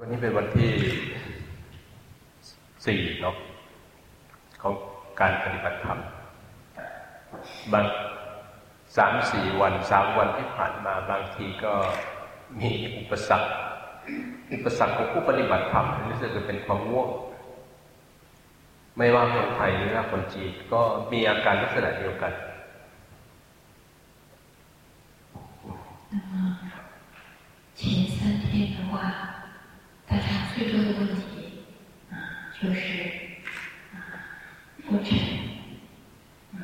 วันนี้เป็นวันที่สี่เนาะของการปฏิบัติธรรม บางสามสี่วันสามวันที่ผ่านมาบางทีก็มีอุปสรรค อุปสรรคของผู้ปฏิบัติธรรมรู้สึกจะเป็นความง่วง ไม่ว่าคนไทยหรือว่าคนจีนก็มีอาการลักษณะเดียวกัน前过程啊，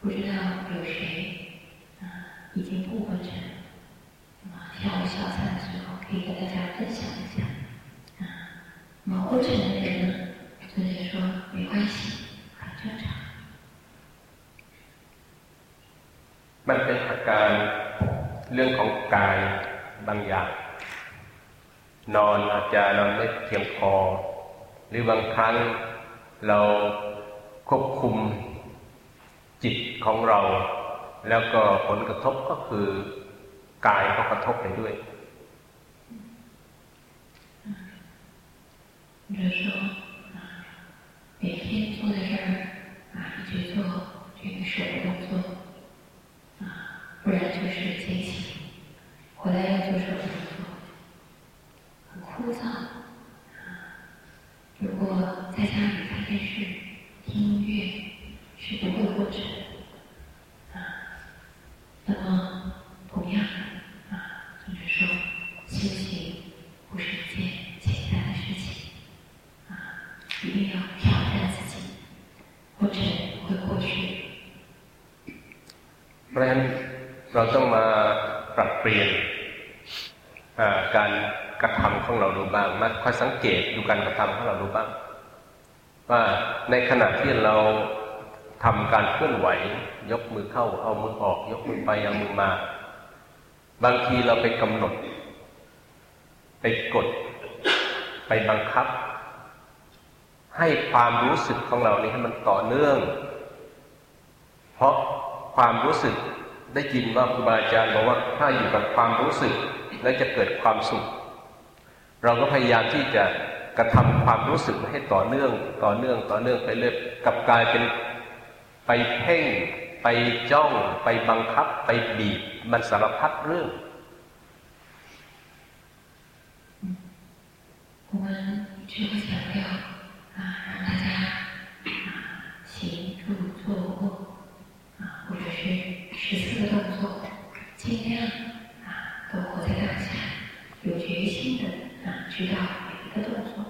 不知道有谁啊已经不完成啊，跳舞小菜的时候可以跟大家分享一下啊，那么过程的人呢，就是说没关系，很正常。มันเป็นอาการเรื่องของกายบางอย่าง นอนอาจจะนอนไม่เพียงพอ หรือบางครั้ง เราควบคุมจิตของเรา แล้วก็ผลกระทบก็คือกายก็กระทบไปด้วย 就是说啊，每天坐在这儿啊，一直做这个手的动作啊，不然就是惊喜，回来要做手的动作，很枯燥啊。 如果在家里看电视、听音乐是不会过程啊，那么同样的啊，就是说修行不是一件简单的事情。啊，一定要挑战自己，过程会过去。 เพราะฉะนั้นเราต้องมาปรับเปลี่ยนอ่าการ กระทำของเราดูบ้างมาคอยสังเกตดูการกระทำของเราดูบ้าง ว่าในขณะที่เราทำการเคลื่อนไหว ยกมือเข้าเอามือออก ยกมือไปเอามือมา บางทีเราไปกำหนด ไปกด ไปบังคับ ให้ความรู้สึกของเรานี้ให้มันต่อเนื่อง เพราะความรู้สึกได้ยินว่าครูบาอาจารย์บอกว่าถ้าอยู่กับความรู้สึกแล้วจะเกิดความสุข เราก็พยายามที่จะกระทำความรู้สึกให้ต่อเนื่อง ต่อเนื่อง ต่อเนื่องไปเรื่อยกลับกลายเป็นไปเพ่ง ไปจ้อง ไปบังคับ ไปบีบ มันสารพัดเรื่อง 我们只会强调啊，让大家啊行住坐卧啊，或者是十四个动作，尽量 知道每一个动作，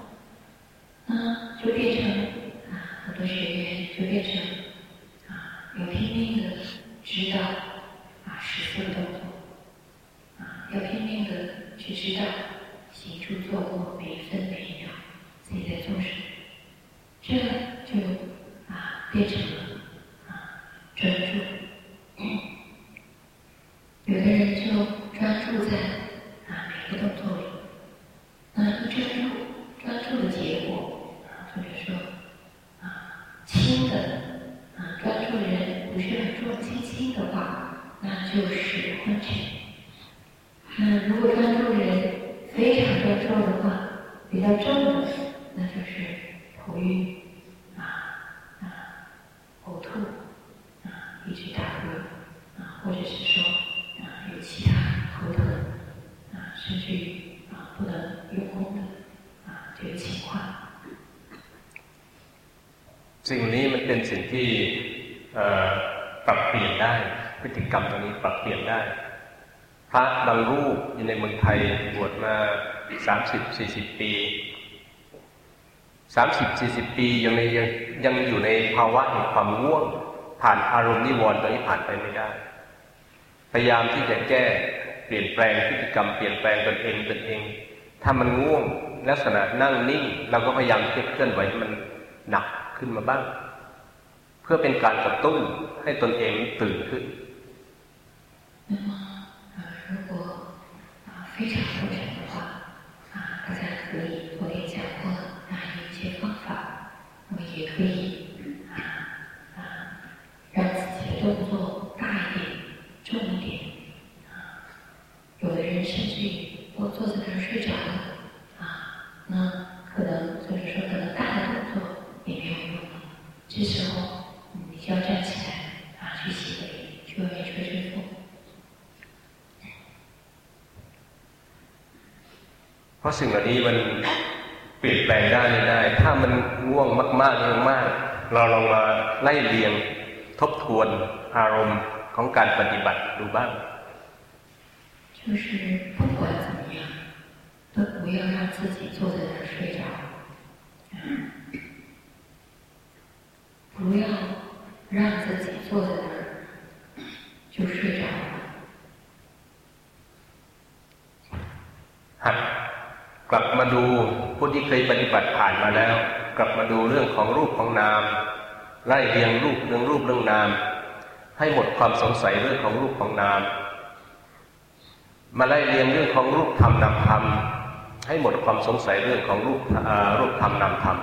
那就变成啊很多学员就变成啊要拼命的知道啊十四个动作啊，要拼命的去知道行住坐卧每一分每一秒自己在做什么，这就啊变成了啊专注。有的人就专注在啊每一个动作里，那一专注，专注的结果啊，或者说啊轻的啊专注的人不是很重，轻轻的话，那就是昏沉。那如果专注的人非常专注的话，比较重的，那就是头晕啊啊呕吐啊一直打嗝啊，或者是 不能用功的啊这个情况。 สิ่งนี้มันเป็นสิ่งที่เอ่อปรับเปลี่ยนได้ พฤติกรรมตรงนี้ปรับเปลี่ยนได้ พระบางรูปอยู่ในเมืองไทยบวชมาสามสิบสี่สิบปีสามสิบสี่สิบปียังในยังยังอยู่ในภาวะแห่งความง่วง ผ่านอารมณ์นิวรณ์ตรงนี้ผ่านไปไม่ได้ พยายามที่จะแก้เปลี่ยนแปลงพฤติกรรมเปลี่ยนแปลงตนเองตนเอง ถ้ามันง่วงลักษณะนั่งนิ่ง เราก็พยายามที่จะเคลื่อนไหวให้มันหนักขึ้นมาบ้าง เพื่อเป็นการกระตุ้นให้ตนเองตื่นขึ้น 那么啊，如果啊非常不沉的话，啊，大家可以 坐在那儿睡着了啊，那可能就是说可能大的动作也没有用了。这时候你就要站起来啊，去洗个脸，去外面吹吹风。เพราะสิ่งเหล่านี้มันเปลี่ยนแปลงได้ไม่ได้ ถ้ามันง่วงมากๆมากๆเราลองมาไล่เรียงทบทวนอารมณ์ของการปฏิบัติดูบ้าง 就是不管怎么样，都不要让自己坐在那儿睡着，不要让自己坐在那儿就睡着了。หัดกลับมาดูผู้ที่เคยปฏิบัติผ่านมาแล้ว กลับมาดูเรื่องของรูปของนามไล่เรียงรูปเรื่องรูปเรื่องนาม ให้หมดความสงสัยเรื่องของรูปของนาม มาไล่เรียงเรื่องของรูปธรรมนามธรรมให้หมดความสงสัยเรื่องของรูปรูปธรรมนามธรรม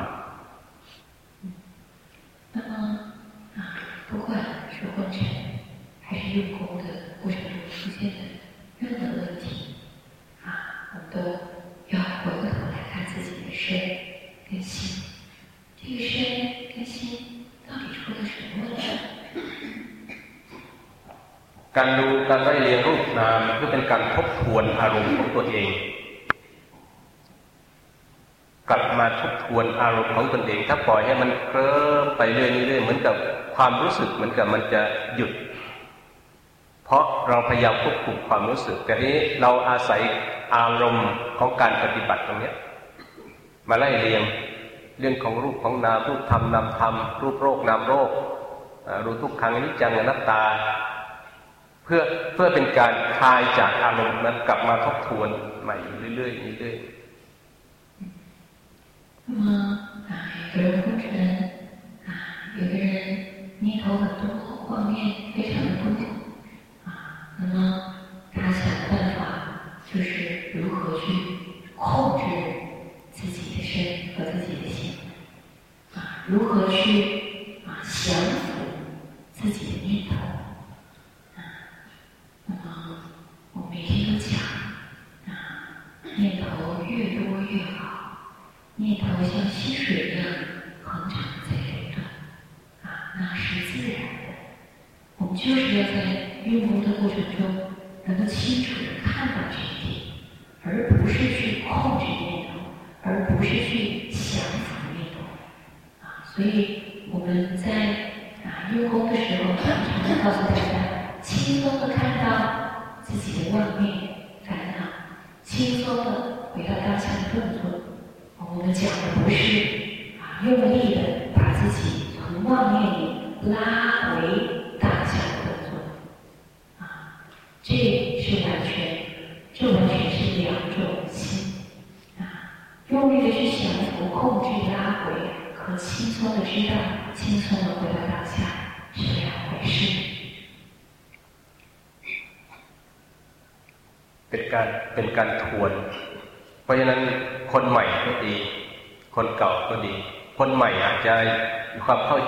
การดูการไล่เรียงรูปนามเพื่อเป็นการทบทวนอารมณ์ของตัวเอง กลับมาทบทวนอารมณ์ของตนเอง ถ้าปล่อยให้มันเคลิ้มไปเรื่อยๆเหมือนกับความรู้สึกเหมือนกับมันจะหยุด เพราะเราพยายามควบคุมความรู้สึกแต่นี้เราอาศัยอารมณ์ของการปฏิบัติตรงนี้มาไล่เรียงเรื่องของรูปของนามรูปธรรมนามธรรมรูปโรคนามโรครู้ทุกครั้งนิจังอนัตตา เพื่อเพื่อเป็นการคลายจากอารมณ์นั้นกลับมาทบทวนใหม่อยู่เรื่อยๆเรื่อยๆ那么啊，有个人昏沉啊，有个人念头很多，画面非常的多啊，那么他想办法就是如何去控制自己的身和自己的心。如何去啊降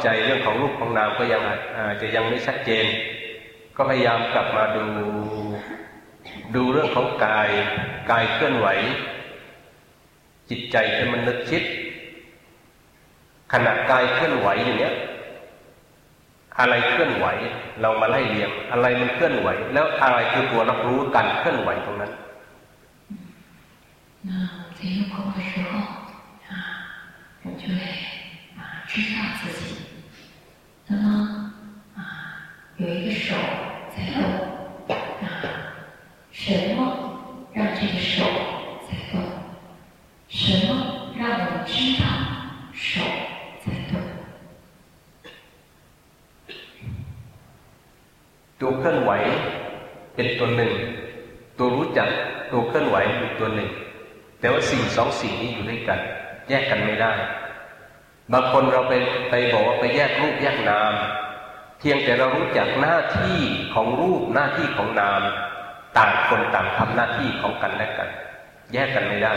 ใจเรื่องของรูปของนามก็ยังอาจจะยังไม่ชัดเจน ก็พยายามกลับมาดูดูเรื่องของกายกายเคลื่อนไหว จิตใจที่มันนึกคิดขณะกายเคลื่อนไหวอย่างเนี้ยอะไรเคลื่อนไหว เรามาไล่เรียงอะไรมันเคลื่อนไหว แล้วอะไรคือตัวรับรู้การเคลื่อนไหวตรงนั้น那在用功的时候啊，我就会啊知道自己。 有一个手在动啊，什么让这个手在动？什么让我们知道手？ตัวเคลื่อนไหวเป็นตัวหนึ่ง ตัวรู้จักตัวเคลื่อนไหวเป็นตัวหนึ่ง แต่ว่าสิ่งสองสิ่งนี้อยู่ด้วยกัน แยกกันไม่ได้ บางคนเราไปไปบอกว่าไปแยกรูปแยกนาม เพียงแต่เรารู้จักหน้าที่ของรูปหน้าที่ของนาม ต่างคนต่างทำหน้าที่ของกันและกัน แยกกันไม่ได้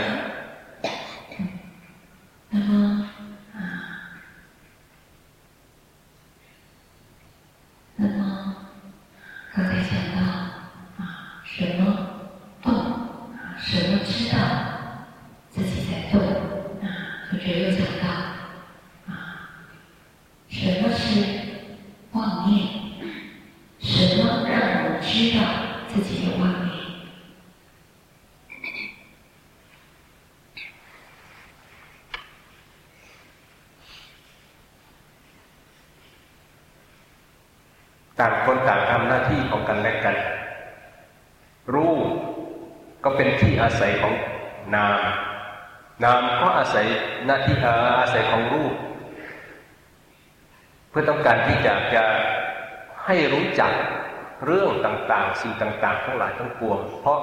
สิ่งต่างๆ ทั้งหลายทั้งปวง เพราะ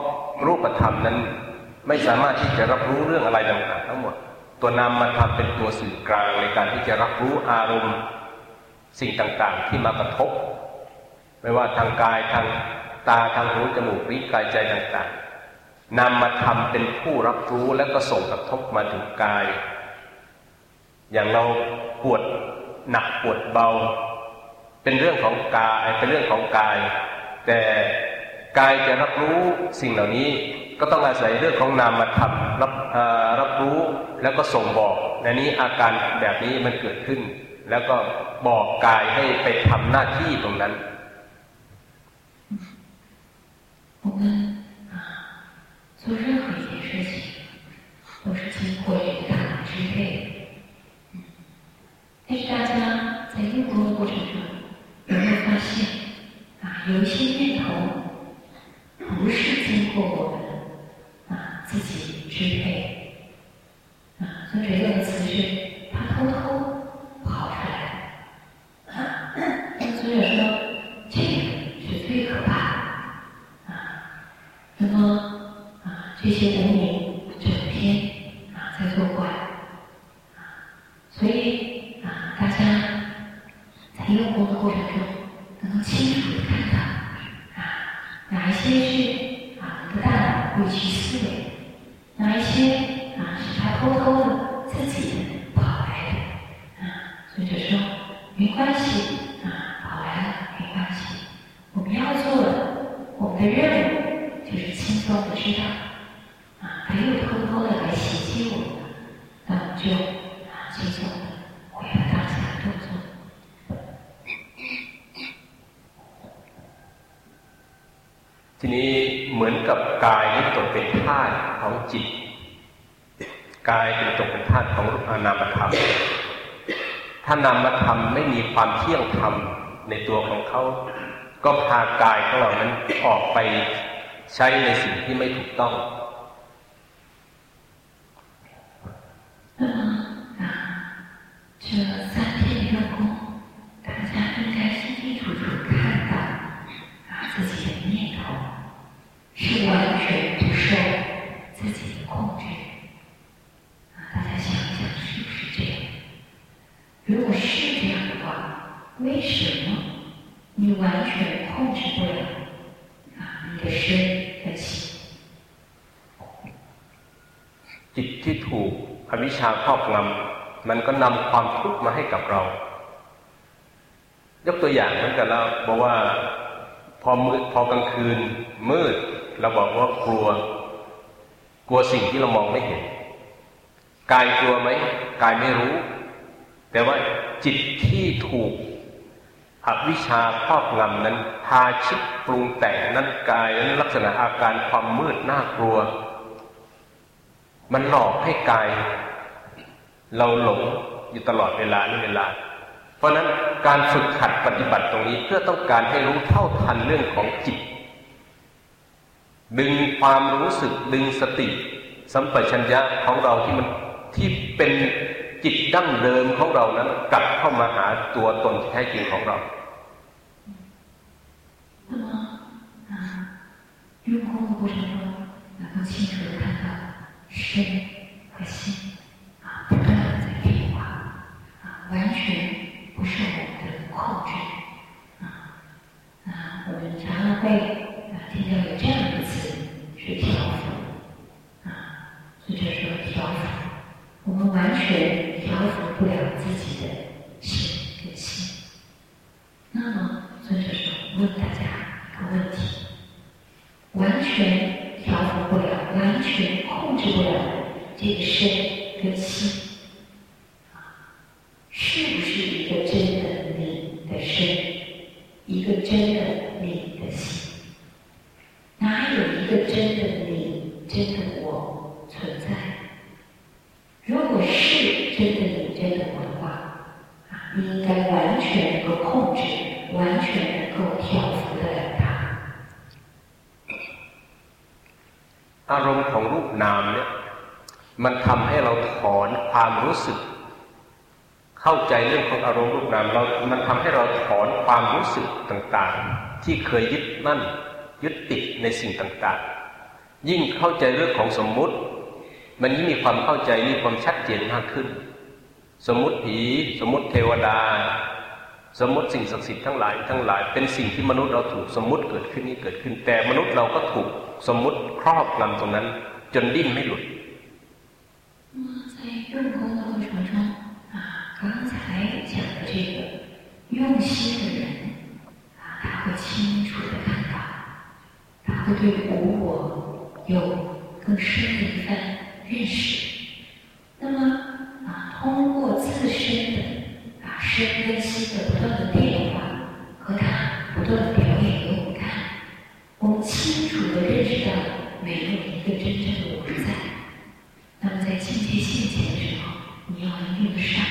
รูปธรรมนั้นไม่สามารถที่จะรับรู้เรื่องอะไรต่างๆ ทั้งหมด ตัวนามมาทำเป็นตัวสื่อกลางในการที่จะรับรู้อารมณ์ สิ่งต่างๆ ที่มากระทบ ไม่ว่าทางกายทางตาทางหูจมูกลิ้นกายใจต่างๆนำมาทำเป็นผู้รับรู้แล้วก็ส่งกระทบมาถึงกาย อย่างเราปวดหนักปวดเบา เป็นเรื่องของกายเป็นเรื่องของกาย แต่ กายจะรับรู้สิ่งเหล่านี้ก็ต้องอาศัยเรื่องของนามมาทำรับรับรู้แล้วก็ส่งบอกในนี้อาการแบบนี้มันเกิดขึ้น แล้วก็บอกกายให้ไปทำหน้าที่ตรงนั้น我们啊做任何一件事情，都是经过这个大脑支配。嗯，但是大家在用功的过程中，有没有发现啊，有一些念头 不是经过我们啊自己支配啊？所以这个词是他偷偷跑出来啊。那所以说，这个是最可怕的啊。那么啊，这些人些是啊不大脑过去思维，哪一些啊是他偷偷的自己跑来的啊，所以就说没关系 กายเป็นตกเป็นธาตุของนามธรรม ถ้านามธรรมไม่มีความเที่ยงธรรมในตัวของเขา ก็พากายของเรานั้นออกไปใช้ในสิ่งที่ไม่ถูกต้อง那么啊，这三天用功，大家应该清清楚楚看到啊自己的念头是完全 你完全控制不了啊你的身？จิตที่ถูกอวิชชาครอบงำมันก็นำความทุกข์มาให้กับเรา ยกตัวอย่างเหมือนกันแล้วบอกว่าพอมืดพอกลางคืน มืดเราบอกว่ากลัว กลัวสิ่งที่เรามองไม่เห็น กายกลัวไหมกายไม่รู้ แต่ว่าจิตที่ถูก อวิชาครอบงำนั้นพาชิดปรุงแต่งนั้นกายนั้นลักษณะอาการความมืดน่ากลัว มันหลอกให้กาย เราหลงอยู่ตลอดเวลานี่เวลา เพราะนั้นการฝึกขัดปฏิบัติตรงนี้เพื่อต้องการให้รู้เท่าทันเรื่องของจิต ดึงความรู้สึกดึงสติ สัมปชัญญะของเราที่มันที่เป็นจิตดั้งเดิมของเรานั้นกลับเข้ามาหาตัวตนแท้จริงของเรา 用功的过程中，能够清楚的看到身和心啊，不断的在变化啊，完全不受我们的控制啊啊，我们常常会啊听到有这样 ต่างๆ ที่เคยยึดมั่นยึดติดในสิ่งต่างๆ ยิ่งเข้าใจเรื่องของสมมุติ มันยิ่งมีความเข้าใจมีความชัดเจนมากขึ้น สมมติผี สมมติเทวดา สมมติสิ่งศักดิ์สิทธิ์ทั้งหลายทั้งหลาย เป็นสิ่งที่มนุษย์เราถูกสมมติเกิดขึ้นนี้เกิดขึ้น แต่มนุษย์เราก็ถูกสมมติครอบงำตรงนั้น จนดิ้นไม่หลุด 那么在用功的过程中啊，刚才讲的这个用心的人 他会清楚的看到，他会对无我有更深的一番认识。那么啊，通过自身的啊身跟心的不断的变化和他不断的表演给我们看，我们清楚的认识到没有一个真正的我在。那么在境界现前的时候，你要能用得上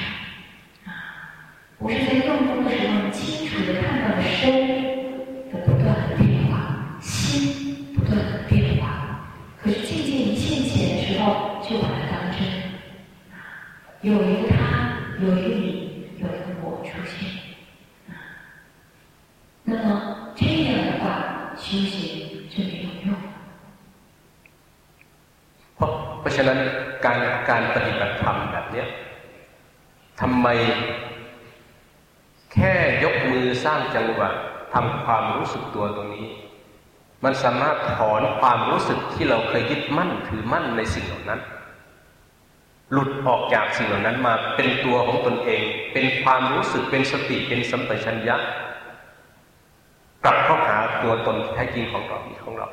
มันสามารถถอนความรู้สึกที่เราเคยยึดมั่นถือมั่นในสิ่งเหล่านั้น หลุดออกจากสิ่งเหล่านั้นมาเป็นตัวของตนเอง เป็นความรู้สึกเป็นสติเป็นสัมปชัญญะกลับเข้าหาตัวตนแท้จริงของเราของเรา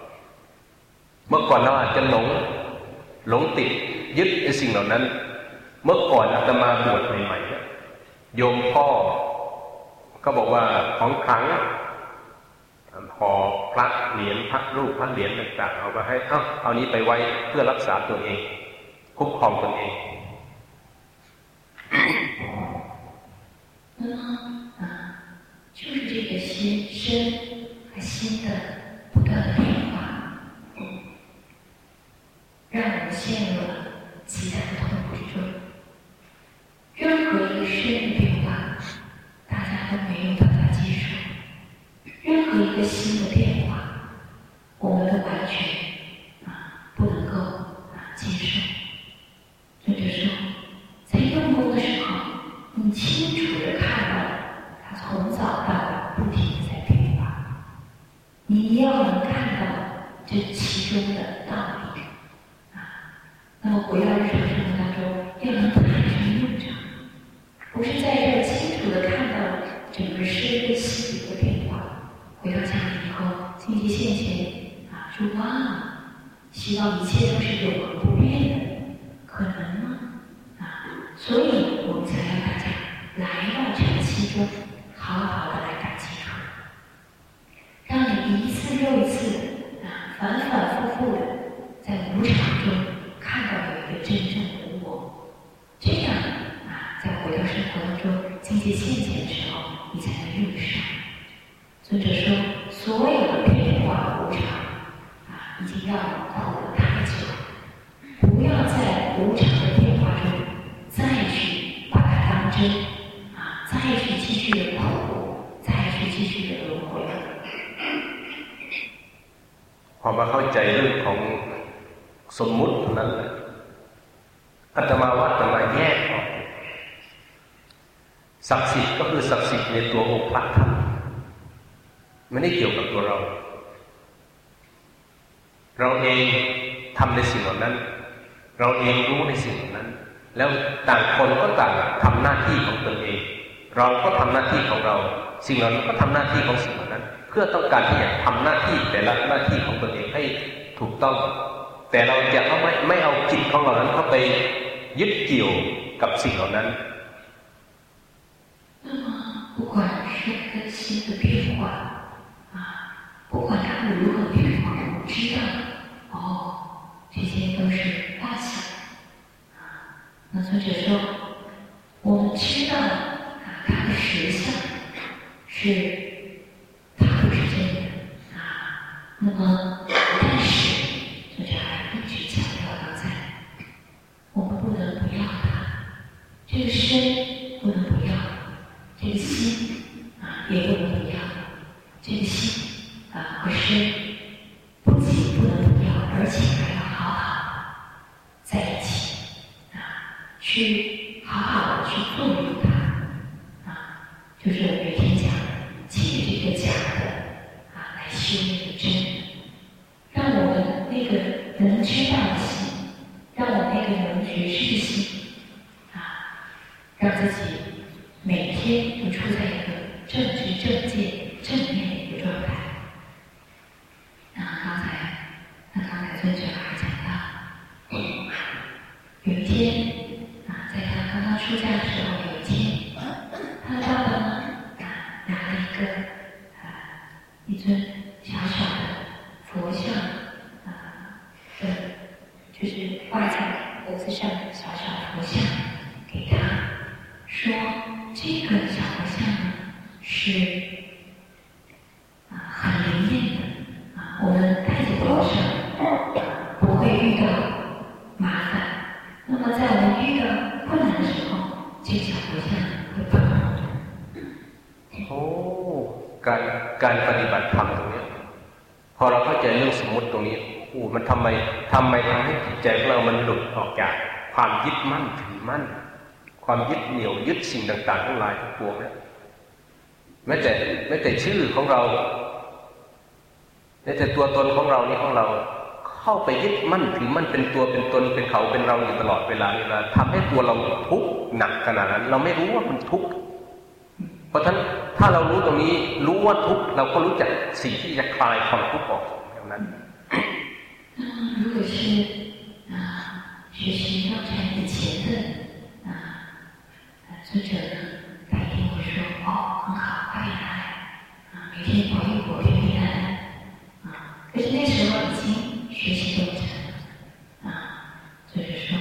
เมื่อก่อนเราอาจจะหลงหลงติดยึดในสิ่งเหล่านั้น เมื่อก่อนอาตมาบวชใหม่ๆโยมพ่อก็บอกว่าของขลัง ห่อพระเหรียญพระรูปพระเหรียญต่างๆ เอามาให้เอาเอานี้ไปไว้เพื่อรักษาตัวเอง คุ้มครองตนเอง 那么啊，就是这个心身和心的不断的变化，嗯，让我们陷入了极大的痛苦之中。任何一个身的变化，大家都没有办法接受； 任何一个新的变化，我们都完全啊不能够啊接受。 เราเองรู้ในสิ่งเหล่านั้น แล้วต่างคนก็ต่างทำหน้าที่ของตนเอง เราก็ทำหน้าที่ของเรา สิ่งเหล่านั้นก็ทำหน้าที่ของสิ่งเหล่านั้น เพื่อต้องการที่จะทำหน้าที่แต่ละหน้าที่ของตนเองให้ถูกต้อง แต่เราจะเอาไม่ไม่เอาจิตของเรานั้นเข้าไปยึดเกี่ยวกับสิ่งเหล่านั้น 那么，不管身跟心的变化啊，不管它们如何变化，我们知道，哦，这些都是妄想 同学说，我们知道啊，它的实相是 โอ้การการปฏิบัติธรรมตรงนี้พอเราเข้าใจเรื่องสมมติตรงนี้โอ้มันทำไมทำไมทำให้จิตใจของเรามันหลุดออกจากความยึดมั่นถือมั่น ความยึดเหนี่ยวยึดสิ่งต่างๆทั้งหลายทั้งปวงเนี่ยแม้แต่แม้แต่ชื่อของเราแม้แต่ตัวตนของเรานี่ของเรา เข้าไปยึดมั่นถือมั่นเป็นตัวเป็นตนเป็นเขาเป็นเราอยู่ตลอดเวลานี่ละทำให้ตัวเราทุกข์หนักขนาดนั้น เราไม่รู้ว่ามันทุกข์ เพราะฉะนั้นถ้าเรารู้ตรงนี้รู้ว่าทุกข์เราก็รู้จักสิ่งที่จะคลายความทุกข์ออกอย่างนั้น 那么，如果是啊学习道禅以前的啊呃尊者呢，他一定会说哦很好，快点来啊，每天保佑我平平安安啊。可是那时候已经学习道禅了啊，尊者说，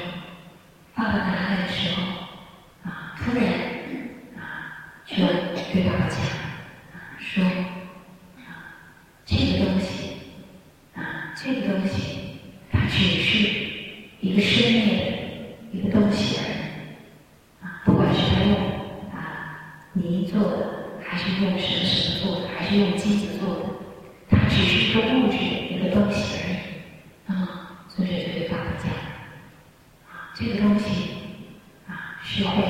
爸爸拿来的时候啊，突然啊 就对爸爸讲说这个东西。啊，这个东西它只是一个生灭的一个东西而已。啊，不管是他用啊泥做的，还是用什么什么做的，还是用金子做的，它只是一个物质的一个东西而已。啊，所以就对爸爸讲，啊，这个东西啊是会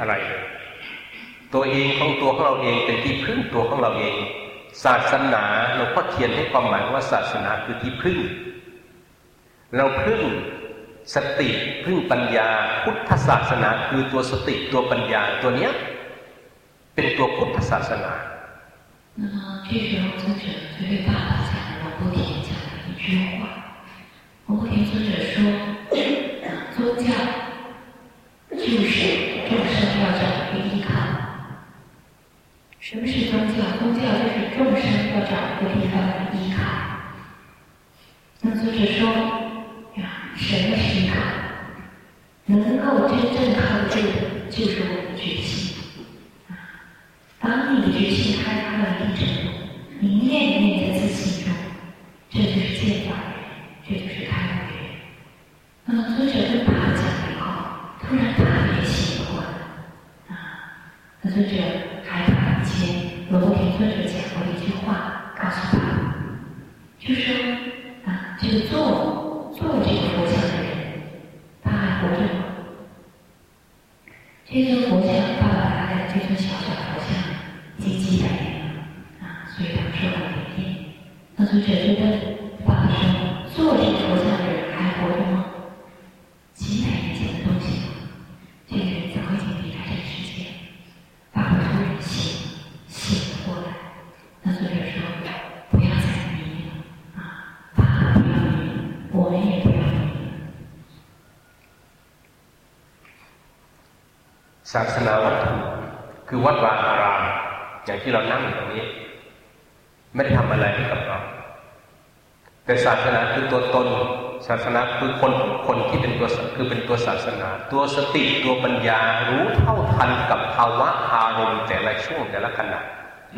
อะไรเลย ตัวเองของตัวของเราเองเป็นที่พึ่งตัวของเราเอง ศาสนาหลวงพ่อเทียนให้ความหมายว่าศาสนาคือที่พึ่ง เราพึ่งสติพึ่งปัญญา พุทธศาสนาคือตัวสติตัวปัญญา ตัวเนี้ยเป็นตัวพุทธศาสนา 那么这时候尊者就对爸 什么是宗教？宗教就是众生要找一个地方来依靠。那作者说：呀，什么是依靠？能够真正靠住的，就是我们的决心。当你的决心开发到一定程度，你念一念在自心中，这就是见法缘，这就是开悟缘。那么作者跟爸爸讲了以后，突然爸爸也醒过来啊！那作者还把罗伯给作者讲过一句话告诉他就说啊这个做做这个佛像的人他还活着吗这尊佛像爸爸拿的这尊小小的佛像已经几百年了啊所以他们受到了改变那作者就问爸爸说做这个佛像 ศาสนาวัตถุคือวัดวาอาราม อย่างที่เรานั่งอยู่ตรงนี้ ไม่ได้ทำอะไรให้กับเรา แต่ศาสนาคือตัวตน ศาสนาคือคนคนที่เป็นตัวคือเป็นตัวศาสนา ตัวสติตัวปัญญารู้เท่าทันกับภาวะอารมณ์แต่ละช่วงแต่ละขณะ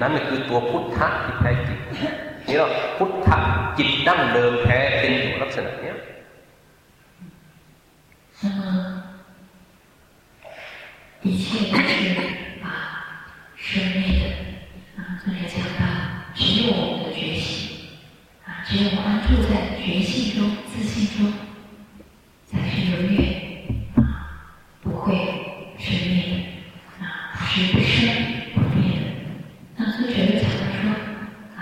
นั่นคือตัวพุทธะที่แท้จริงนี่เราพุทธะจิตดั้งเดิมแท้เป็นอยู่ลักษณะเนี้ย， 一切都是啊生灭的啊，作者讲到，只有我们的觉醒啊。只有安住在觉性中、自信中，才是永远啊不会生灭的啊，是不生不灭的。那作者又讲到说啊，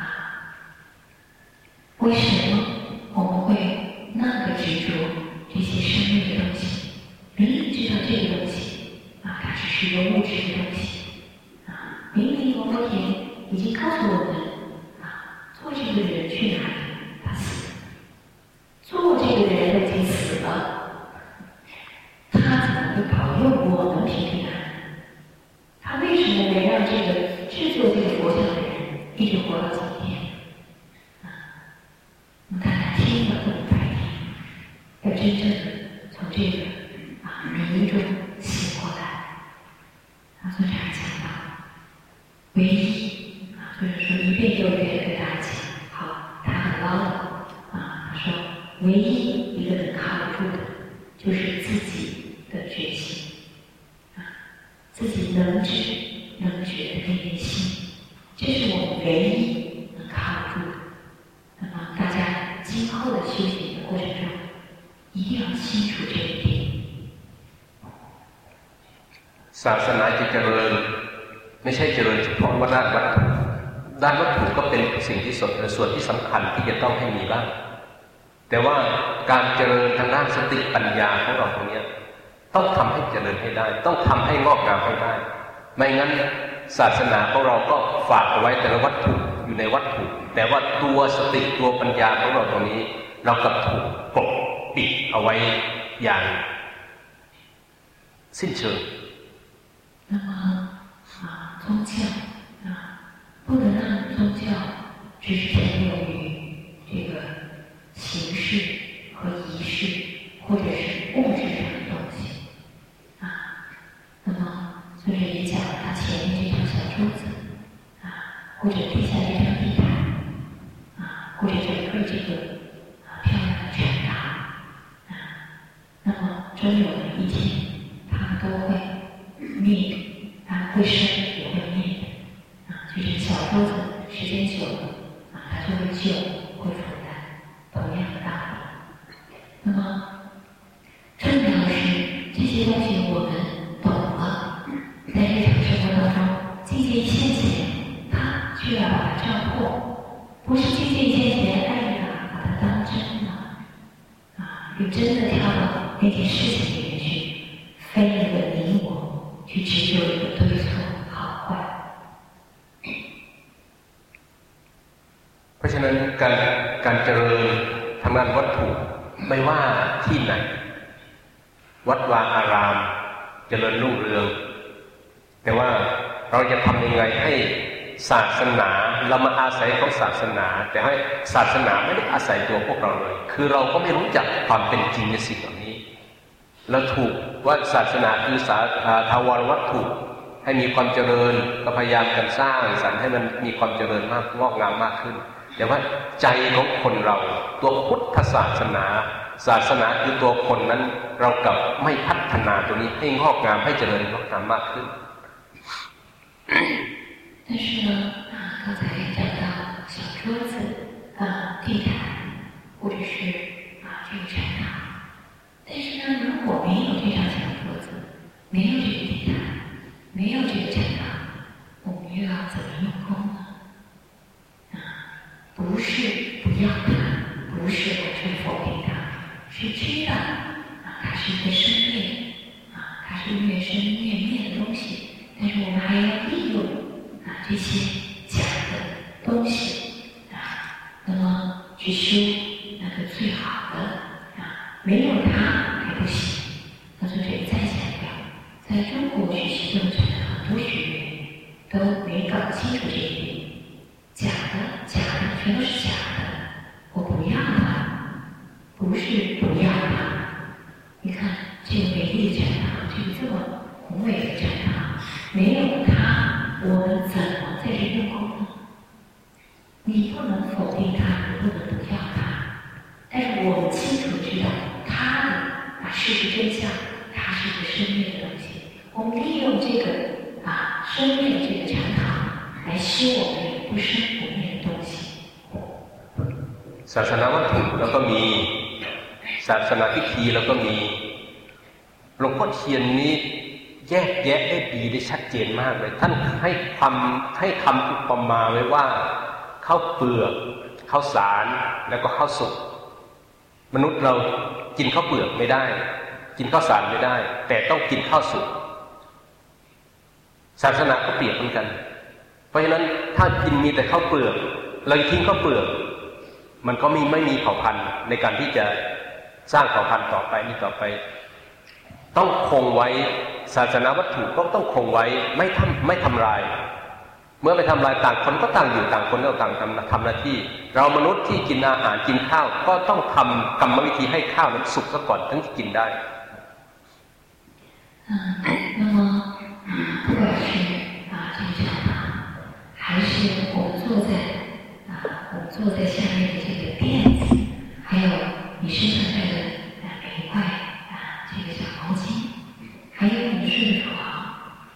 为什么已经告诉我们啊，做这个人去哪里？他死做这个人已经死了，他怎么会保佑我们平平安安？他为什么能让这个制作这个佛像的人一直活到今天？啊，我们大家听了不能白听，要真正从这个啊迷中醒过来。啊，作者还讲到，唯一，いい状。 สส่วนที่สำคัญที่จะต้องให้มีบ้างแต่ว่าการเจริญทางด้านสติปัญญาของเราตรงนี้ต้องทำให้เจริญให้ได้ ต้องทำให้งอกงามให้ได้ ไม่งั้นศาสนาของเราก็ฝากเอาไว้แต่ละวัตถุอยู่ในวัตถุ แต่ว่าตัวสติตัวปัญญาของเราตรงนี้ เรากับถูกปกปิดเอาไว้อย่างสิ้นเชิง那么啊，宗教啊，不能让宗 就是停留于这个形式和仪式，或者是物质上的东西啊。那么作者也讲了他前面这张小桌子啊，或者地下这张地毯啊，或者整个这个啊漂亮的禅堂啊。那么终有的一天，它都会灭，啊，会生也会灭啊。就是小桌子时间久了就会旧，会负担。同样的道理。那么，重要的是这些东西我们懂了，在日常生活当中，境界现前，他却要把它照破，不是境界现前，哎呀，把它当真了，啊，就真的跳到那件事情里面去，非一个你我去执着一个对错好坏。 การการเจริญทำงานวัตถุไม่ว่าที่ไหน วัดวาอาราม เจริญรุ่งเรือง แต่ว่าเราจะทำยังไงให้ศาสนาเรามาอาศัยของศาสนา แต่ให้ศาสนาไม่ได้อาศัยตัวพวกเราเลย คือเราก็ไม่รู้จักความเป็นจริงในสิ่งเหล่านี้เราถูกว่าศาสนาคือสาทาวรวัตถุให้มีความเจริญก็พยายามกันสร้างสรรค์ให้มันมีความเจริญมากงอกงามมากขึ้น แต่ว่าใจของคนเราตัวพุทธศาสนา ศาสนาคือตัวคนนั้น เรากับไม่พัฒนาตัวนี้ให้งอกงามให้เจริญงอกงามมากขึ้น但是呢，啊，刚才讲到小桌子啊、地毯，或者是啊这个禅堂，但是呢，如果没有这张小桌子，没有这个地毯，没有这个禅堂，我们又要怎么用功呢？ 不是不要它，不是我去否定它，是知道啊，它是一个生灭啊，它是越生越灭的东西。但是我们还要利用啊这些假的东西啊，那么去修那个最好的啊，没有它还不行。那就这里再强调，在中国学习课程的很多学员都没搞清楚这一点，假的假的全都是假的，我不要它，不是不要它。你看这个美丽的禅堂，这个这么宏伟的禅堂，没有它，我们怎么在这用功呢？你不能否定它，你不能不要它，但是我们清楚知道它的啊事实真相，它是一个生命的东西。我们利用这个啊生命的这个禅堂来修我们 不生不灭的东西。 ศาสนาวัตถุแล้วก็มีศาสนาพิธีแล้วก็มีหลวงพ่อเทียนนี้แยกแยะได้ดีได้ชัดเจนมากเลย ท่านให้ความให้คำอุปมาไว้ว่าข้าวเปลือกข้าวสารแล้วก็ข้าวสุกมนุษย์เรากินข้าวเปลือกไม่ได้ กินข้าวสารไม่ได้ แต่ต้องกินข้าวสุกศาสนาก็เปรียบเหมือนกัน เพราะฉะนั้นถ้ากินมีแต่ข้าวเปลือกเราทิ้งข้าวเปลือก มันก็มีไม่มีเผ่าพันธุ์ในการที่จะสร้างเผ่าพันธุ์ต่อไปนี่ต่อไป ต้องคงไว้ศาสนาวัตถุก็ต้องคงไว้ไม่ทำไม่ทำลาย เมื่อไม่ทำลายต่างคนก็ต่างอยู่ต่างคนก็ต่างทำทำหน้าที่ เรามนุษย์ที่กินอาหารกินข้าว ก็ต้องทำกรรมวิธีให้ข้าวนั้นสุกซะก่อนถึงจะกินได้ 还是我们坐在啊我们坐在下面的这个垫子，还有你身上带的啊每一块啊这个小毛巾，还有你睡的床，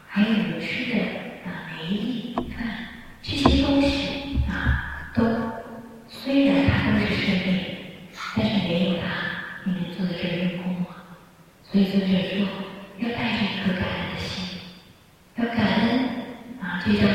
还有你吃的啊每一粒饭，这些东西啊都虽然它都是生命，但是没有它，你能坐在这儿用功吗？所以尊者说，要带着一颗感恩的心，要感恩啊这张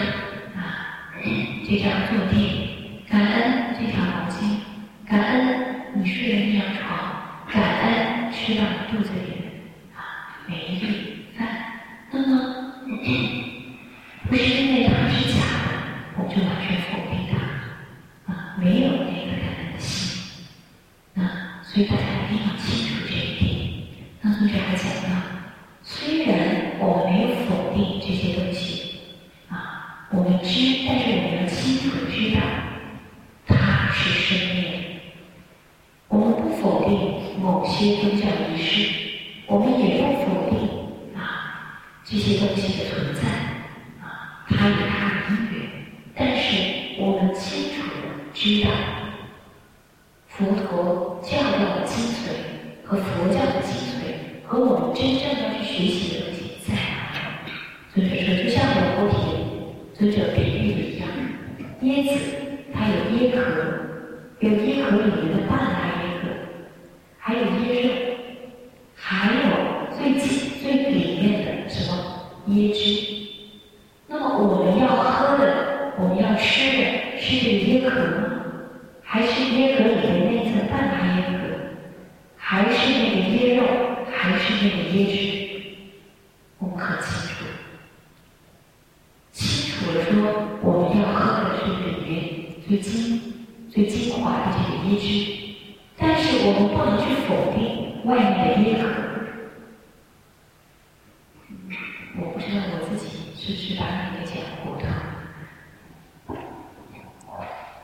我不知道我自己是不是把你给讲糊涂。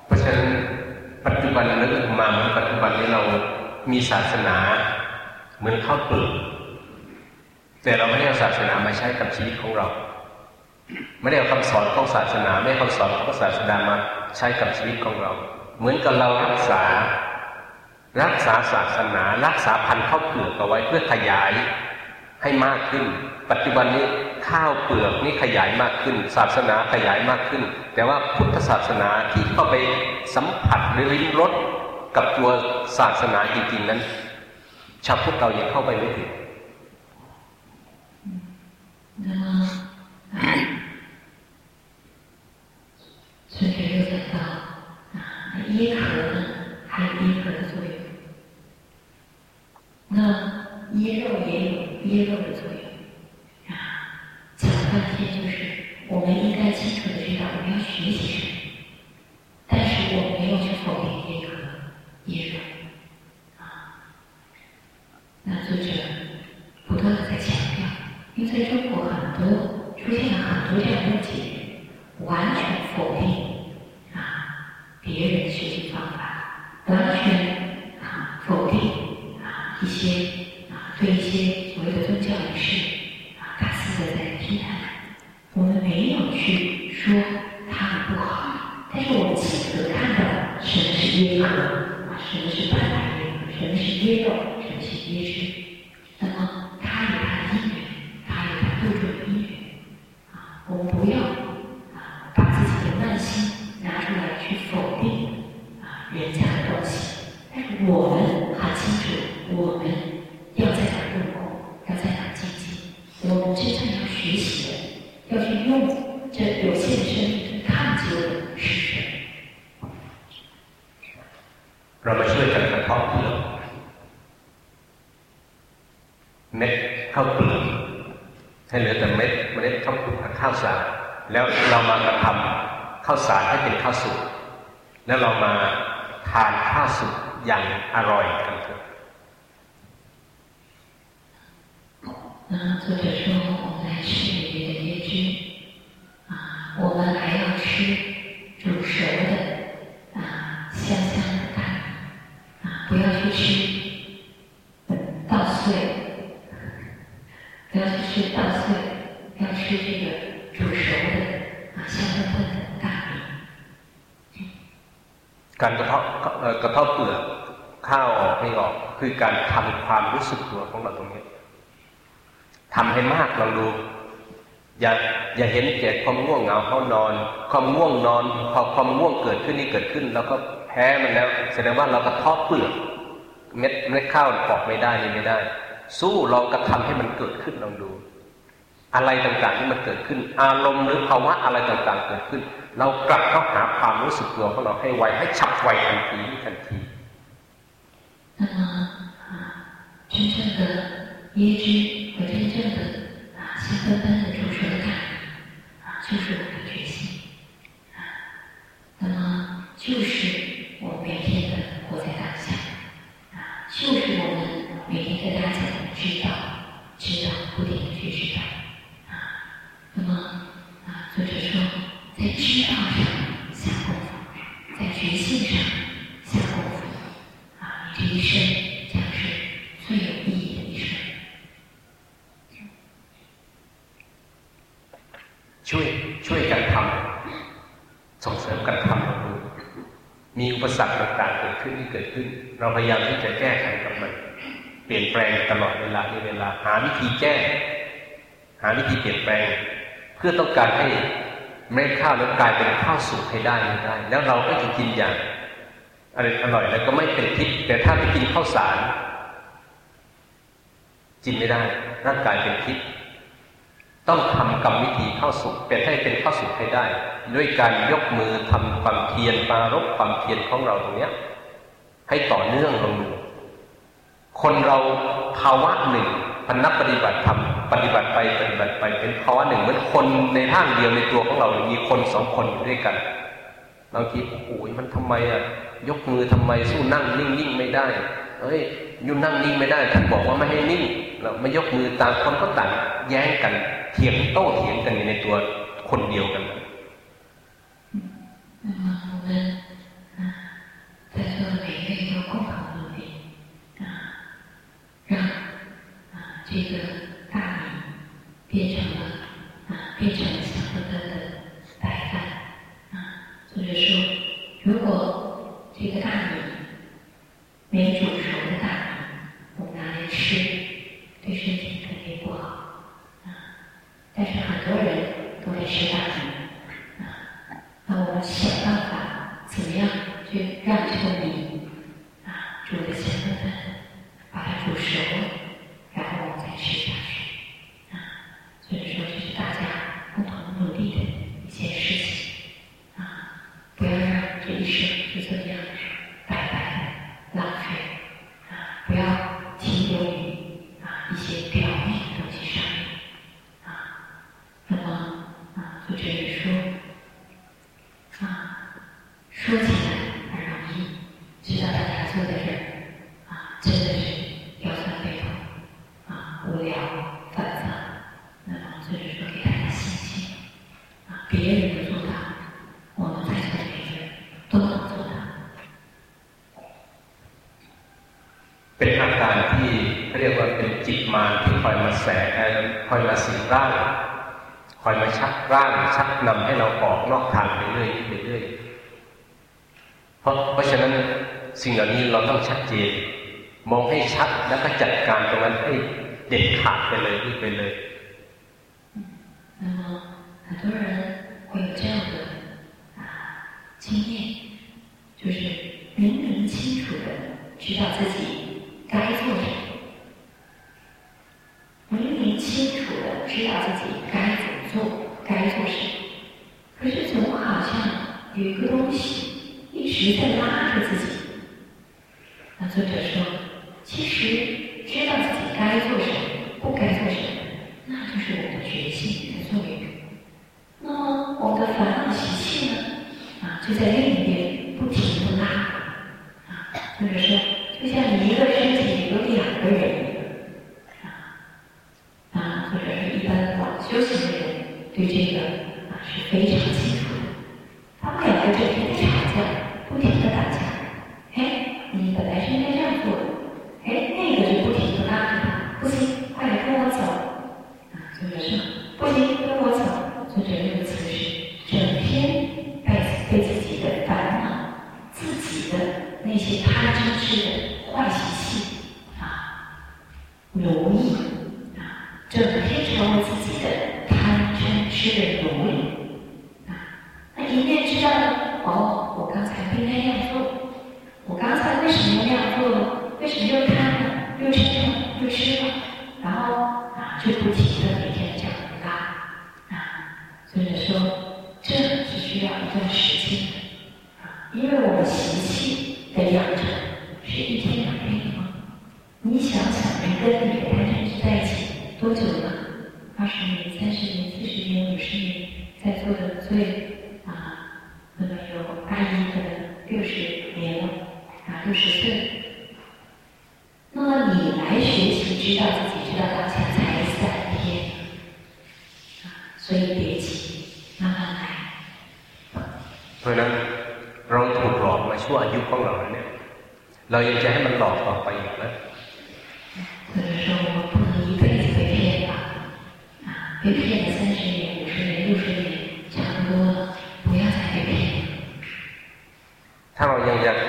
เพราะฉะนั้นปัจจุบันนึกออกมาเหมือนปัจจุบันนี้เรามีศาสนาเหมือนข้าวเปลือกแต่เราไม่ได้เอาศาสนามาใช้กับชีวิตของเรา ไม่ได้เอาคำสอนของศาสนา ไม่ได้เอาคำสอนของศาสนามาใช้กับชีวิตของเรา เหมือนกับเรารักษา รักษาศาสนา รักษาพันธุ์ข้าวเปลือกเอาไว้เพื่อขยายให้มากขึ้น ปัจจุบันนี้ ข้าวเปลือกนี่ขยายมากขึ้น ศาสนาขยายมากขึ้น แต่ว่าพุทธศาสนาที่เข้าไปสัมผัสหรือลิ้มรสกับตัวศาสนาจริงๆนั้น ชาวพุทธเรายังเข้าไปไม่ถึง 那么，啊，孙学又讲到啊，椰壳呢，还有椰壳的作用。 那椰肉也有椰肉的作用啊。 讲半天就是，我们应该清楚的知道我们要学习什么，但是我没有去否定这个椰肉啊。那作者不断的在强调，因为在中国很多出现了很多这样的误解，完全否定啊别人的学习方法，完全啊否定啊一些啊对一些所谓的宗教仪式啊。大肆的在批判，我们没有去说他们不好，但是我们清楚的看到什么是耶和，啊，什么是半大耶和，什么是耶肉，什么是耶汁，那么它有它的因缘，它有它度众的因缘，啊，我们不要啊把自己的慢心拿出来去否定啊人家的东西，但是我们很清楚，我们 ข้าวสารให้เป็นข้าวสุกแล้วเรามาทานข้าวสุกอย่างอร่อยกันเถอะ那作者说，我们来吃里面的椰汁，啊，我们还要吃 กระเทาะเปลือกข้าวออกให้ออก คือการทำความรู้สึกตัวของเราตรงนี้ทำให้มากลองดู อย่าอย่าเห็นแก่ความง่วงเหงาเข้านอน ความง่วงนอน พอความง่วงเกิดขึ้นนี่เกิดขึ้น แล้วก็แพ้มันแล้ว แสดงว่าเรากระทบเปลือกเม็ดเม็ดข้าวปอกไม่ได้นี่ไม่ได้ สู้ลองกระทำให้มันเกิดขึ้นลองดู อะไรต่างๆที่มันเกิดขึ้น อารมณ์หรือภาวะอะไรต่างๆ เกิดขึ้น เรากลับเข้าหาความรู้สึกตัวของเราให้ไวให้ฉับไวทันทีทันที那么啊，真正的椰汁和真正的啊香喷喷的煮熟的大米啊，就是我们的决心啊。那么就是我们每天的活在当下啊，就是我们每天在大家 เกิดขึ้น เราพยายามที่จะแก้ไขกับมัน เปลี่ยนแปลงตลอดเวลาในเวลา หาวิธีแก้ หาวิธีเปลี่ยนแปลง เพื่อต้องการให้เม็ดข้าวนั้นกลายเป็นข้าวสุกให้ได้ได้ แล้วเราก็จะกินอย่างอร่อยอร่อยแล้วก็ไม่เป็นพิษแต่ถ้าไปกินข้าวสารกินไม่ได้ร่างกายเป็นพิษต้องทำกรรมวิธีเข้าสุขเป็นให้เป็นเข้าสุขให้ได้ ด้วยการยกมือทำความเพียรปารบความเพียรของเราตรงเนี้ย ให้ต่อเนื่องลงดูคนเราภาวะหนึ่งพนักปฏิบัติทำปฏิบัติไปปฏิบัติไปเป็นภาวะหนึ่งเหมือนคนในร่างเดียวในตัวของเรา มีคนสองคนอยู่ด้วยกันเราคิดโอ้ยมันทำไมอะยกมือทำไมสู้นั่งนิ่งนิ่งไม่ได้เฮ้ยยุ่นั่งนิ่งไม่ได้ท่านบอกว่าไม่ให้นิ่งเราไม่ยกมือต่างคนก็ต่างแย้งกันเถียงโต้เถียงกันในตัวคนเดียวกัน Mm-hmm. 在座的每一位都共同努力啊，让啊这个大米变成了啊变成了香喷喷的白饭啊。作者说，如果这个大米没煮熟的大米，我们拿来吃，对身体肯定不好。啊但是很多人都在吃大米啊，那我们想办法怎么样去让这个米啊煮的香喷喷，把它煮熟， ชักนำให้เราออกนอกทางไปเรื่อยไปเรื่อยเพราะเพราะฉะนั้นสิ่งเหล่านี้เราต้องชัดเจน มองให้ชัดแล้วก็จัดการตรงนั้นให้เด็ดขาดไปเลยรีบไปเลย 那么很多人会有这样的啊经验，就是明明清楚的知道自己该做什么，明明清楚的知道自己该怎么做， 该做什么，可是总好像有一个东西一直在拉着自己。那作者说，其实知道自己该做什么，不该做什么，那就是我们的觉性在作用。那么我们的烦恼习气呢，啊，就在另一边不停的拉，啊，或者说，就像一个身体有两个人，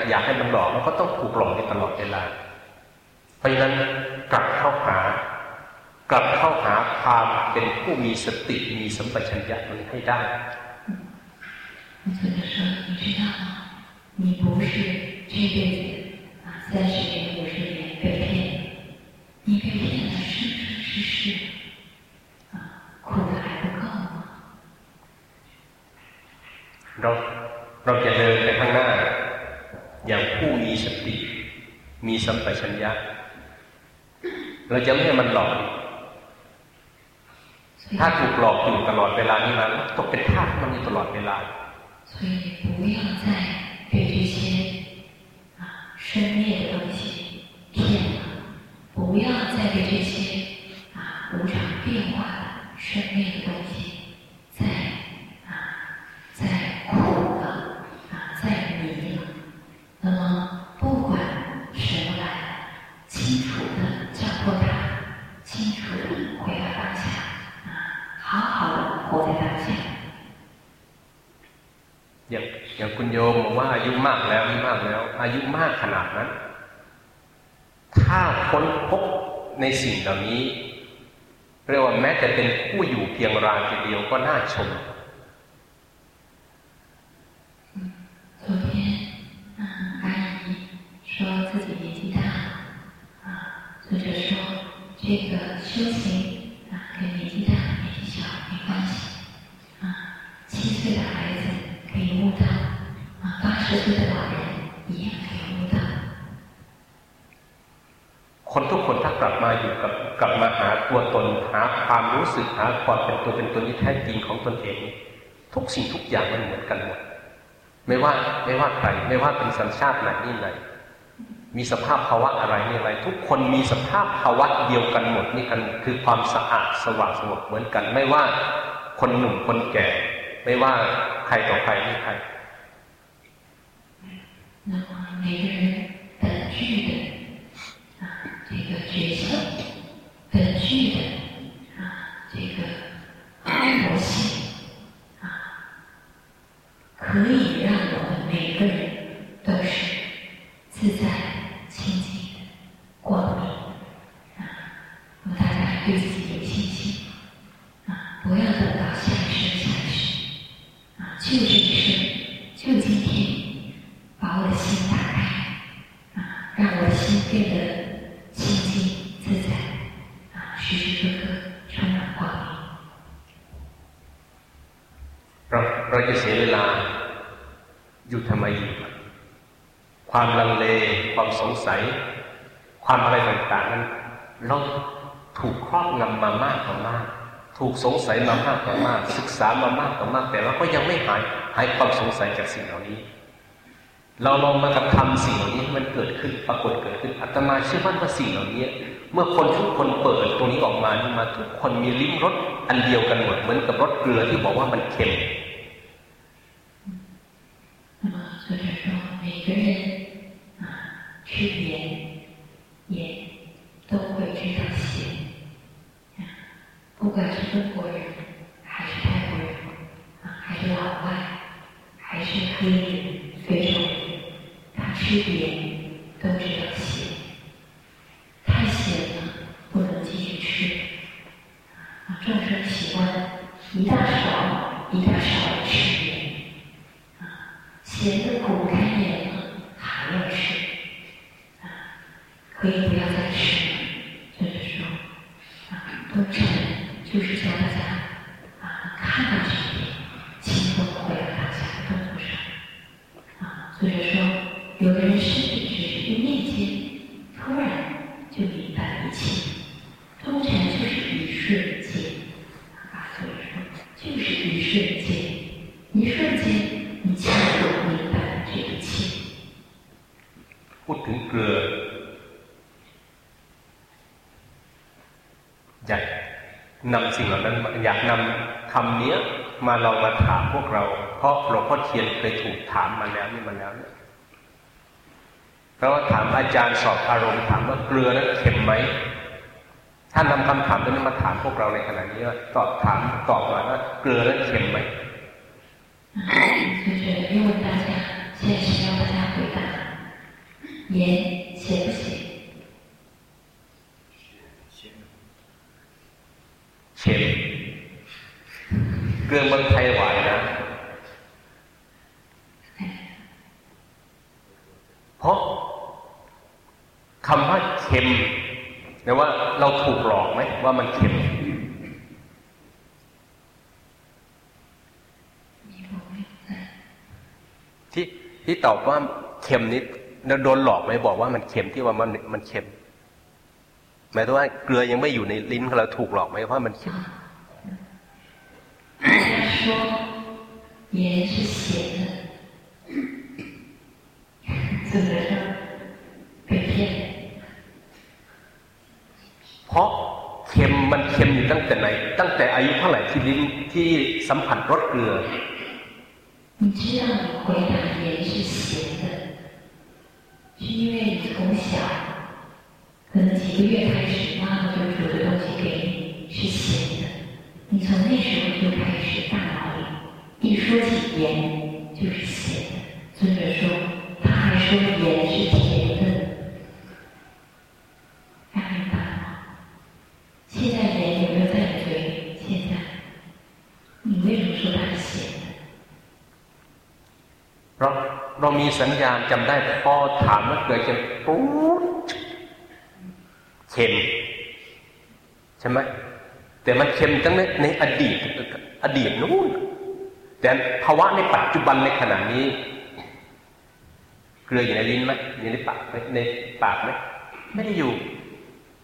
อยากให้มันหลอกมันก็ต้องถูกหลอกในตลอดเวลา เพราะฉะนั้นกลับเข้าหา กลับเข้าหาความเป็นผู้มีสติมีสัมปชัญญะมันให้ได้เราเราจะ มีสัมปชัญญะ เราจะไม่ให้มันหลอก 所以 ถ้าถูกหลอกอยู่ตลอดเวลานี้มาตกเป็นทาสมันอยู่ตลอดเวลา 所以不要再被这些啊生灭的东西骗了，不要再被这些啊无常变化的生灭的东西再 ในสิ่งเหล่านี้เรียกว่าแม้แต่เป็นผู้อยู่เพียงรายเดียวก็น่าชม กคนถ้ากลับมาอยู่กับกลับมาหาตัวตนหาความรู้สึกหาความเป็นตัวเป็นตนที่แท้จริงของตนเอง ทุกสิ่งทุกอย่างมันเหมือนกันหมด ไม่ว่าไม่ว่าใคร ไม่ว่าเป็นสัญชาติไหนนี่ไหน มีสภาพภาวะอะไรนี่อะไร ทุกคนมีสภาพภาวะเดียวกันหมดนี่กันคือความสะอาดสว่างสงบเหมือนกัน ไม่ว่าคนหนุ่มคนแก่ ไม่ว่าใครต่อใครไม่ใคร那么每个人 具的啊这个活性啊，可以 สัย ความอะไรต่างๆนั้นเราถูกครอบงำมามากกว่ามาก ถูกสงสัยมามากกว่ามาก ศึกษามามากกว่ามาก แต่เราก็ยังไม่หายหายความสงสัยจากสิ่งเหล่านี้ เราลองมากระทำสิ่งเหล่านี้มันเกิดขึ้นปรากฏเกิดขึ้นอาตมาเชื่อมั่นว่าสิ่งเหล่านี้เมื่อคนทุกคนเปิดตรงนี้ออกมานี่มาทุกคนมีลิ้มรสอันเดียวกันหมดเหมือนกับรสเกลือที่บอกว่ามันเค็ม 吃盐盐都会知道咸，不管是中国人还是泰国人，还是老外，还是黑人、 อยากนำสิ่งเหล่านั้นอยากนำคำนี้มาเรามาถามพวกเรา เพราะหลวงพ่อเทียนเคยถูกถามมาแล้วนี่มาแล้วเนี่ยเราถามอาจารย์สอบอารมณ์ถามว่าเกลือนั้นเค็มไหมท่านนำคำถามตัวนี้มาถามพวกเราในขณะนี้ว่าตอบถามตอบมาว่าเกลือนั้นเค็มไหมเฉยๆที่วันตาเฉยๆที่วันตาคุยเย็ เกลือเมืองไทยหวานนะเพราะคำว่าเค็มแต่ว่าเราถูกหลอกไหมว่ามันเค็มที่ที่ตอบว่าเค็มนี้เราโดนหลอกไหมบอกว่ามันเค็มที่ว่ามันมันเค็มหมายถึงว่าเกลือยังไม่อยู่ในลิ้นเราถูกหลอกไหมเพราะมันเค็ม 说盐是咸的，怎么着被骗？เพราะเค็มมันเค็มอยู่ตั้งแต่ไหน ตั้งแต่อายุเท่าไหร่ที่ลิ้นที่สัมผัสรสเกลือ你知道你回答盐是咸的，是因为你从小可能几个月开始，妈妈就煮的东西给你是咸的， 你从那时候就开始大脑里一说起盐就是咸的。尊者说，他还说盐是甜的，明白吗？现在盐有没有在你嘴里？现在，你为什么说它是咸的？เราเรามีสัญญาณจำได้พอถามว่าเกิดจะปุ๊บเค็มใช่ไหม แต่มันเค็มตั้งในในอดีตอดีตนู้นแต่ภาวะในปัจจุบันในขณะนี้ เกลืออยู่ในลิ้นไหมอยู่ในปากในปากไหมไม่ได้อยู่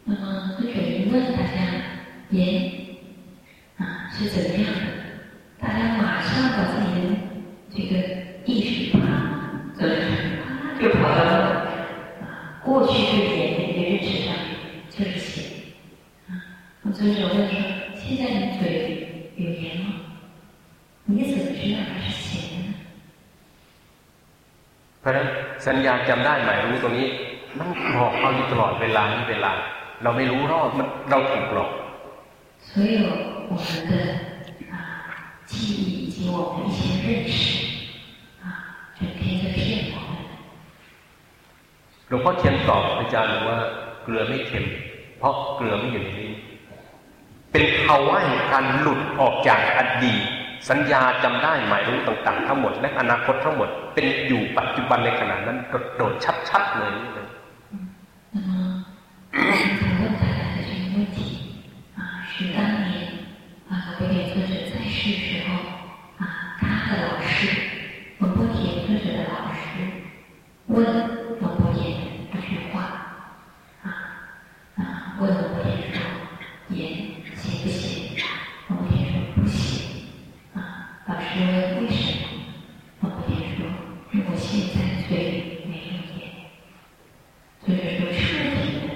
那么这给问大家，盐啊是怎么样的？大家马上把自的这个意识啪，就是就跑到啊过去对盐的一个认识上，就是咸啊。我尊者说。现在你嘴有盐吗？你怎么知道它是咸的？เพราะฉะนั้นสัญญาจำได้หมายรู้ตรงนี้มันหลอกเราอยู่ตลอดเวลานี่เวลา เราไม่รู้รอดมันเราถูกหลอก所有我们的啊记忆以及我们一些认识啊，整天在骗我们。หลวงพ่อเทียนตอบอาจารย์ว่าเกลือไม่เค็ม เพราะเกลือไม่อยู่ในนี้ เป็นภาวะแห่งการหลุดออกจากอดีตสัญญาจำได้หมายรู้ต่าง ๆ ทั้งหมด และอนาคตทั้งหมด เป็นอยู่ปัจจุบันในขณะนั้นโดดชัดๆเลยนี่เล 老师问为什么？王伯田说：“因为我现在嘴里没有盐。”所以说彻底的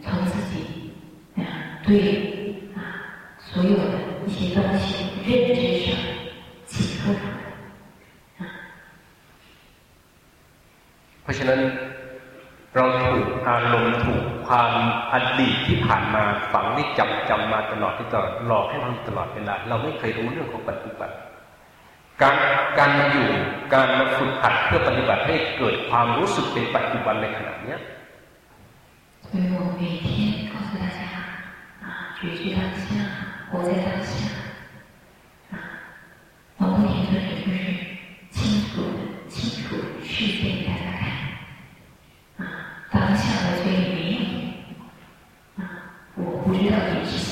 从自己啊对啊所有的一些东西认知上起出来啊。เพราะฉะนั้นเราถูกอารมณ์ถูกความอดีตที่ผ่านมาฝังที่จำจำมาตลอดที่ตลอดหลอกให้เราตลอดเวลาเราไม่เคยรู้เรื่องของปัจจุบัน การการมาอยู่การมาฝึกหัดเพื่อปฏิบัติให้เกิดความรู้สึกเป็นปัจจุบันในขณะนี้所以我每天告诉大家啊，觉知当下，活在当下啊。我目前做的就是清楚的、清楚世界给大家看啊，当下的嘴里没有啊，我不知道你是谁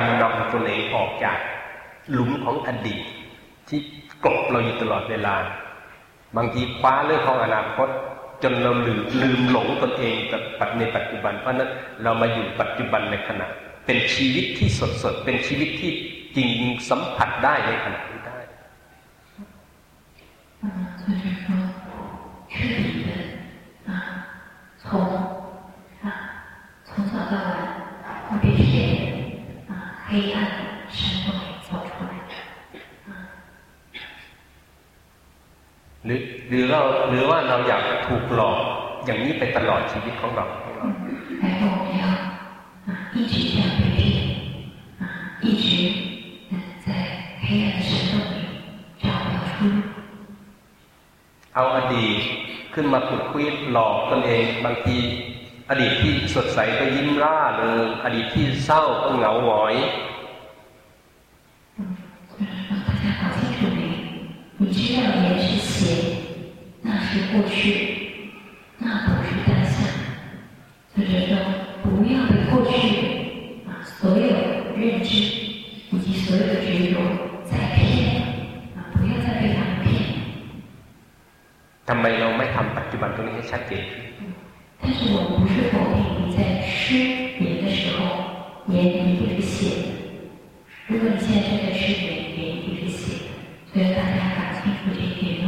เป็นการนำตัวเองออกจากหลุมของอดีต ที่กบเราอยู่ตลอดเวลา บางทีคว้าเรื่องของอนาคต จนเราลืมลืมหลงตนเองกับในปัจจุบัน เพราะนั้นเรามาอยู่ปัจจุบันในขณะ เป็นชีวิตที่สดสดเป็นชีวิตที่จริงสัมผัสได้ในขณะนี้ หรือหรือเราหรือว่าเราอยากถูกหลอกอย่างนี้ไปตลอดชีวิตของเรา还是我们要啊一直这样被骗啊，一直在黑暗的山洞里找不到出路。เอาอดีตขึ้นมาขุดคุยหลอกตนเองบางทีอดีตที่สดใสก็ยิ้มร่าเริงอดีตที่เศร้าก็เหงาหงอย大家搞清楚没？你知道盐是咸，那 是过去，那不是当下。所以说，不要被过去啊所有认知以及所有的执着再骗啊，不要再被他们骗。ทำไมเราไม่ทำปัจจุบันตรงนี้ให้ชัดเจน但是我不是否定你在吃盐的时候，盐一定是咸的。如果你现在正在吃盐，盐一定是咸的。所以大家搞清楚这一点哦。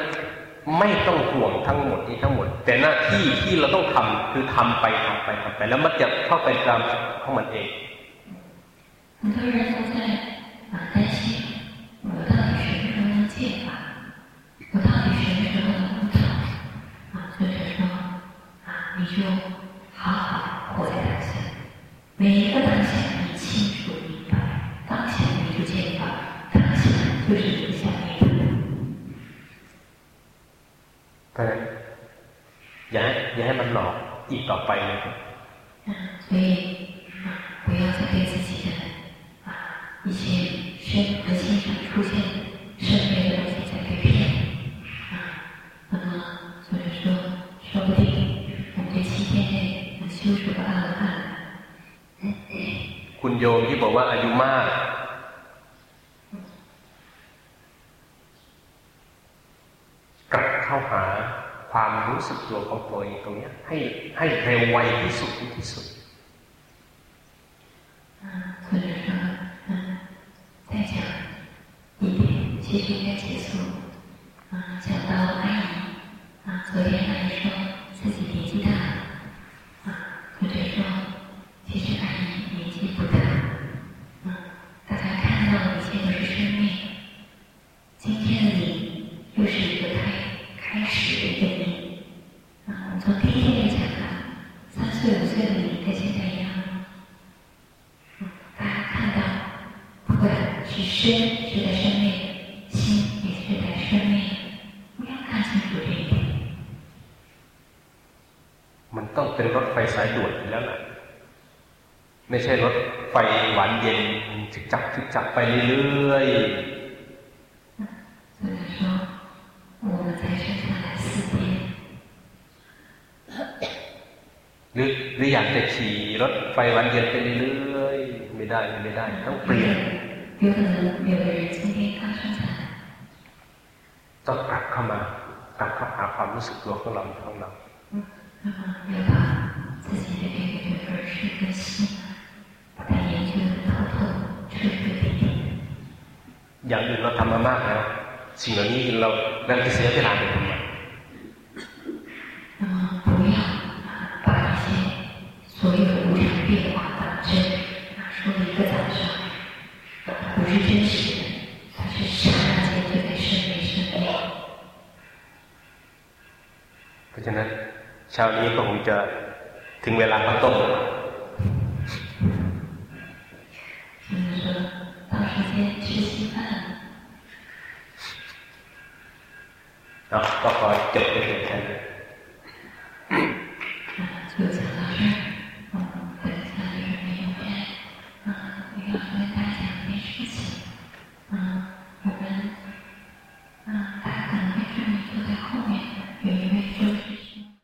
ไม่ต้องห่วงทั้งหมดนี้ทั้งหมด แต่หน้าที่ที่เราต้องทำคือทำไปทำไปทำไป แล้วมันจะเข้าไปตามของมันเอง很多人都在啊担心我到底什么时候能戒法？我到底什么时候能悟道？啊，作者说啊，你就好好活在当下。每一个当下， อย่าให้มันหลอกอีกต่อไปเลยคุณโยมที่บอกว่าอายุมาก รู้สึกตัวของตัวเองตรงเนี้ยให้ให้เร็วไวที่สุดที่สุด 啊，或者说，嗯，再讲一点，其实应该结束。啊，讲到阿姨，啊，昨天阿姨说自己年纪大，啊，或者说，其实阿姨年纪不大，嗯，大家看到的一切都是生命。今天的你又是一个开开始的一个你， 啊，从第一天就讲到三岁五岁的你跟现在一样吗？大家看到，不管是身是在生命，心也是在生命，我们要看清楚这一点。 มันต้องเป็นรถไฟสายด่วนอยู่แล้วแหละไม่ใช่รถไฟหวานเย็นจึกจักจึกจักไปเรื่อยๆ ไฟวันเย็นไปเรื่อยไม่ได้ไม่ได้ ต้องเปลี่ยนต้องกลับเข้ามากลับเข้าหาความรู้สึกตัวของเราของเราอย่างอื่นเราทำมามากแล้วสิ่งเหล่านี้เราเดันเสียเวลาไปทำไม เช้านี้ก็คงจะถึงเวลาข้าวต้ม